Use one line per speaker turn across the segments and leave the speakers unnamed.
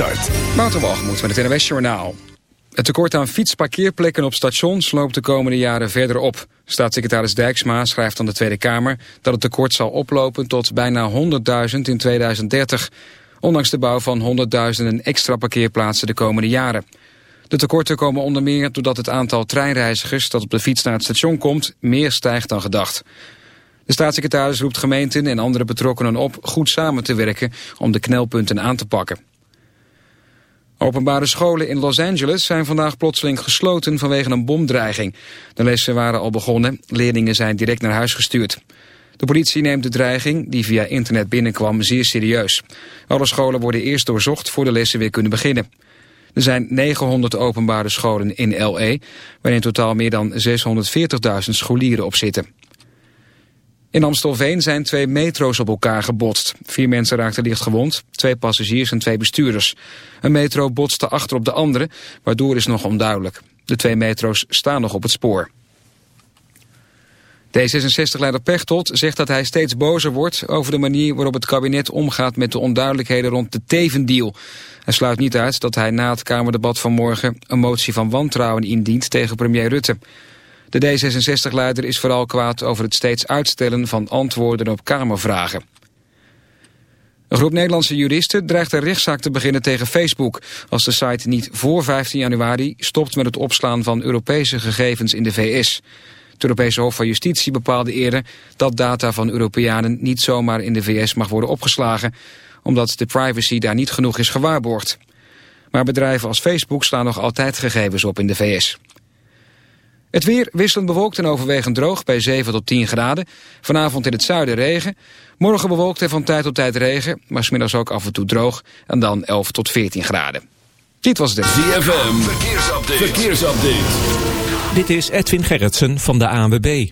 Start.
Waterwalgemoed met het NWS Journaal. Het tekort aan fietsparkeerplekken op stations loopt de komende jaren verder op. Staatssecretaris Dijksma schrijft aan de Tweede Kamer dat het tekort zal oplopen tot bijna 100.000 in 2030. Ondanks de bouw van 100.000 extra parkeerplaatsen de komende jaren. De tekorten komen onder meer doordat het aantal treinreizigers dat op de fiets naar het station komt meer stijgt dan gedacht. De staatssecretaris roept gemeenten en andere betrokkenen op goed samen te werken om de knelpunten aan te pakken. Openbare scholen in Los Angeles zijn vandaag plotseling gesloten vanwege een bomdreiging. De lessen waren al begonnen, leerlingen zijn direct naar huis gestuurd. De politie neemt de dreiging, die via internet binnenkwam, zeer serieus. Alle scholen worden eerst doorzocht voor de lessen weer kunnen beginnen. Er zijn 900 openbare scholen in L.A., waar in totaal meer dan 640.000 scholieren op zitten. In Amstelveen zijn twee metro's op elkaar gebotst. Vier mensen raakten licht gewond, twee passagiers en twee bestuurders. Een metro botste achter op de andere, waardoor is nog onduidelijk. De twee metro's staan nog op het spoor. D66-leider Pechtold zegt dat hij steeds bozer wordt over de manier waarop het kabinet omgaat met de onduidelijkheden rond de Tevendeal. Hij sluit niet uit dat hij na het Kamerdebat van morgen een motie van wantrouwen indient tegen premier Rutte. De D66-leider is vooral kwaad over het steeds uitstellen van antwoorden op Kamervragen. Een groep Nederlandse juristen dreigt een rechtszaak te beginnen tegen Facebook... als de site niet voor 15 januari stopt met het opslaan van Europese gegevens in de VS. Het Europese Hof van Justitie bepaalde eerder dat data van Europeanen niet zomaar in de VS mag worden opgeslagen... omdat de privacy daar niet genoeg is gewaarborgd. Maar bedrijven als Facebook slaan nog altijd gegevens op in de VS. Het weer wisselend bewolkt en overwegend droog bij 7 tot 10 graden. Vanavond in het zuiden regen. Morgen bewolkt en van tijd tot tijd regen, maar smiddags ook af en toe droog. En dan 11 tot 14 graden. Dit was de
ZFM, verkeersupdate. verkeersupdate.
Dit is Edwin Gerritsen van de ANWB.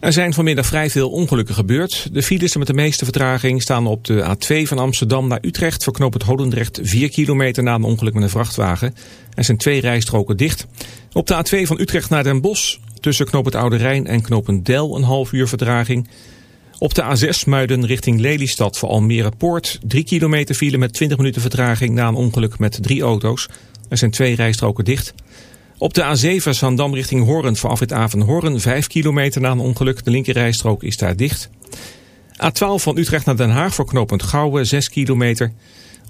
Er zijn vanmiddag vrij veel ongelukken gebeurd. De files met de meeste vertraging staan op de A2 van Amsterdam naar Utrecht... voor knoop het Holendrecht 4 kilometer na een ongeluk met een vrachtwagen. Er zijn twee rijstroken dicht. Op de A2 van Utrecht naar Den Bosch tussen knoop het Oude Rijn en knoop Del een half uur vertraging. Op de A6 Muiden richting Lelystad voor Almere Poort 3 kilometer file met 20 minuten vertraging na een ongeluk met drie auto's. Er zijn twee rijstroken dicht. Op de A7 Zandam richting Hoorn voor afrit Hoorn 5 kilometer na een ongeluk. De linkerrijstrook is daar dicht. A12 van Utrecht naar Den Haag voor knooppunt Gouwen 6 kilometer.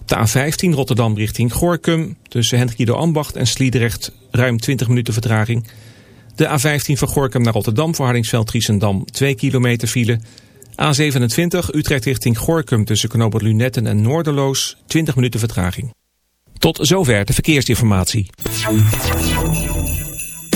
Op de A15 Rotterdam richting Gorkum tussen Hendrikido Ambacht en Sliedrecht ruim 20 minuten vertraging. De A15 van Gorkum naar Rotterdam voor Hardingsveld-Triesendam 2 kilometer file. A27 Utrecht richting Gorkum tussen knooppunt Lunetten en Noorderloos 20 minuten vertraging. Tot zover de verkeersinformatie.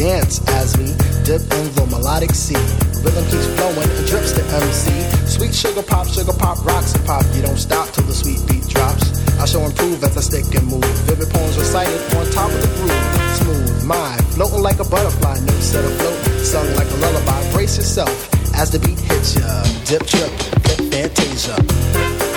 dance as we dip in the melodic sea. Rhythm keeps flowing and drips to MC. Sweet sugar pop, sugar pop, rocks and pop. You don't stop till the sweet beat drops. I shall improve as I stick and move. Vivid poems recited on top of the groove. Smooth my floating like a butterfly. New set afloat, sung like a lullaby. Brace yourself as the beat hits ya. Dip, trip, dip, fantasia.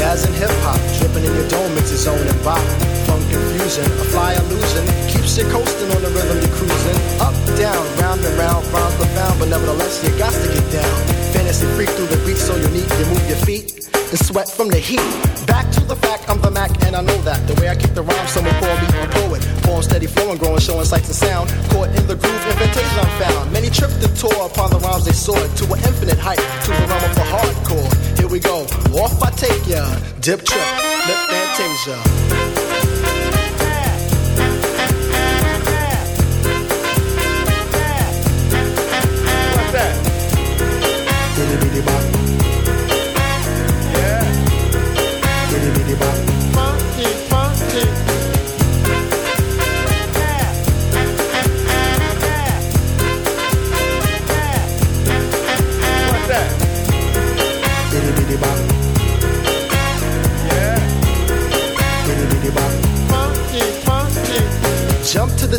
Jazz and hip hop, dripping in your dome, it's its own and bop. Funk confusion, a fly illusion, keeps you coasting on
the rhythm you're cruising. Up, down, round and
round, rhymes profound, but nevertheless, you got to get down. Fantasy freak through the beat, so unique,
you move your feet and sweat from the heat. Back to the fact, I'm the Mac, and I know that. The way I keep the rhyme, someone call me a poet. Falling steady flowing, growing, showing sights and sound. Caught in the groove, invitation I'm found. Many tripped the tour upon the rhymes they soared to an infinite height, to the realm of the hardcore we go. Off I take ya, dip trip, lip fantasia.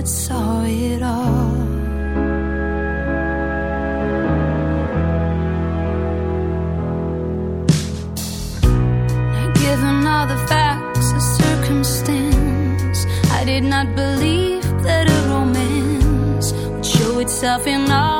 That saw it all. Given all the facts of circumstance, I did not believe that a romance would show itself in all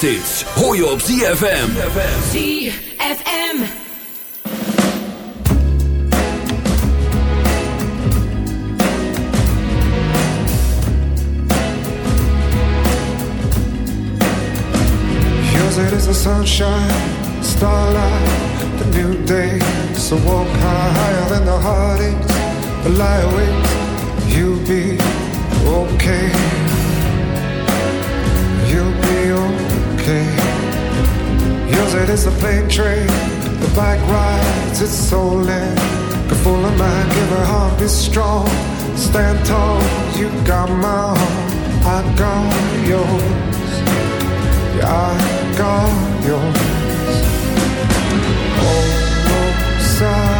kersthits. Hoor je op ZFM.
ZFM.
Yours it is the sunshine, starlight, the new day. So walk higher than the heartaches, the lie awake. You'll be okay. okay. Yours it is a plane train. The bike rides its soul The Be full of mind, give her heart, be strong. Stand tall, you got my heart. I got yours. Yeah, I got yours. Oh, no, sorry.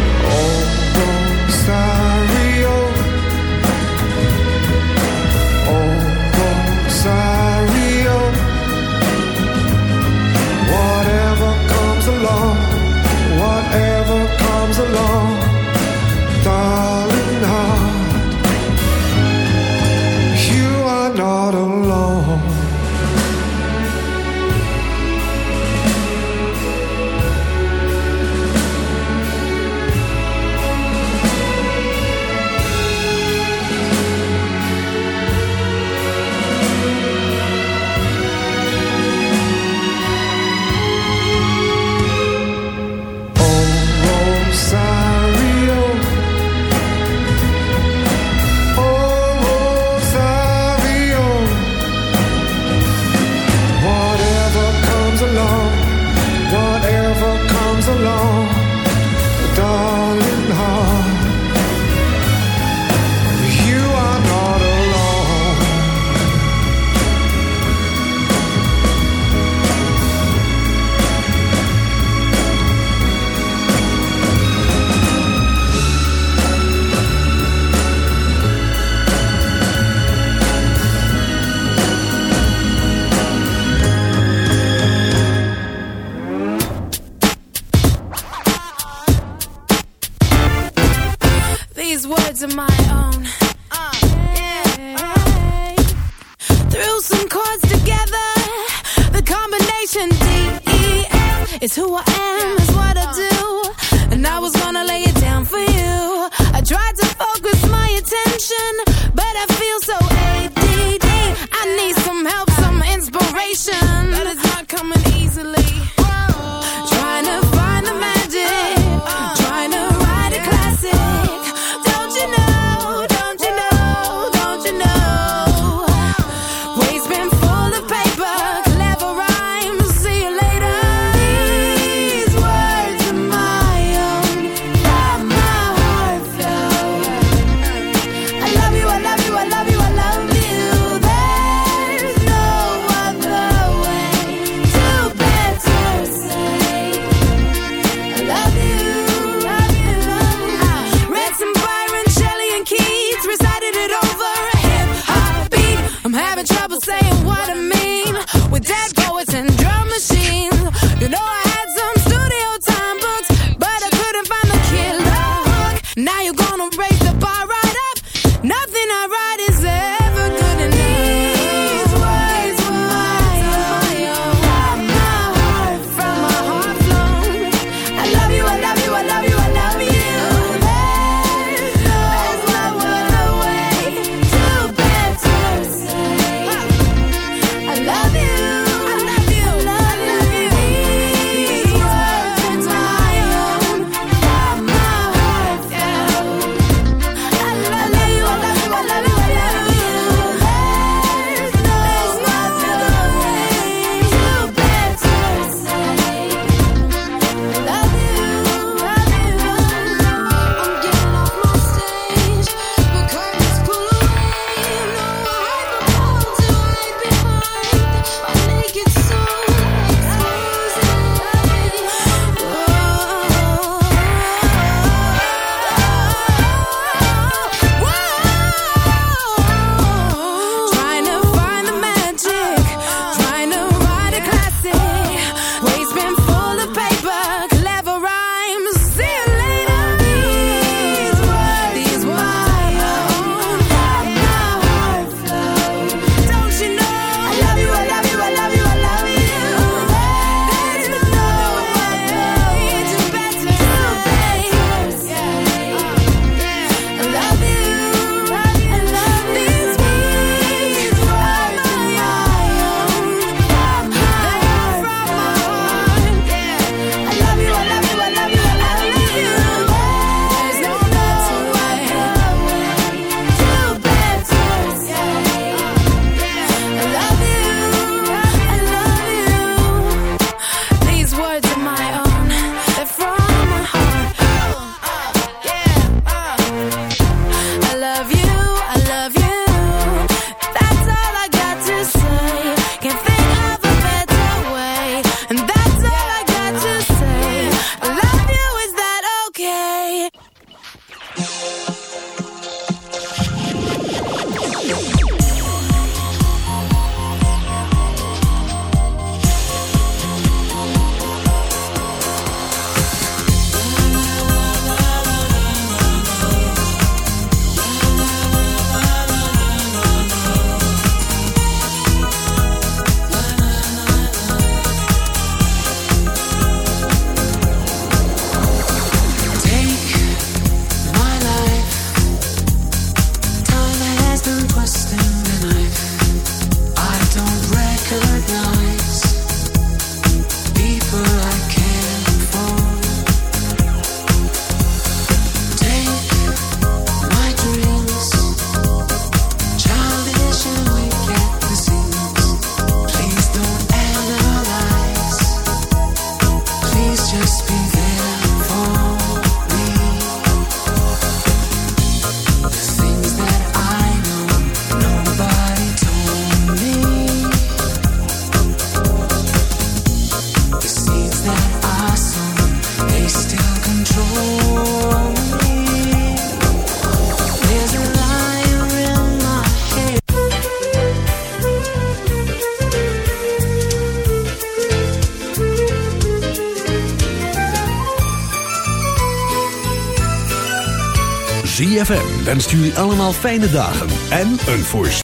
ZFM wenst jullie allemaal fijne dagen en een voorspelling.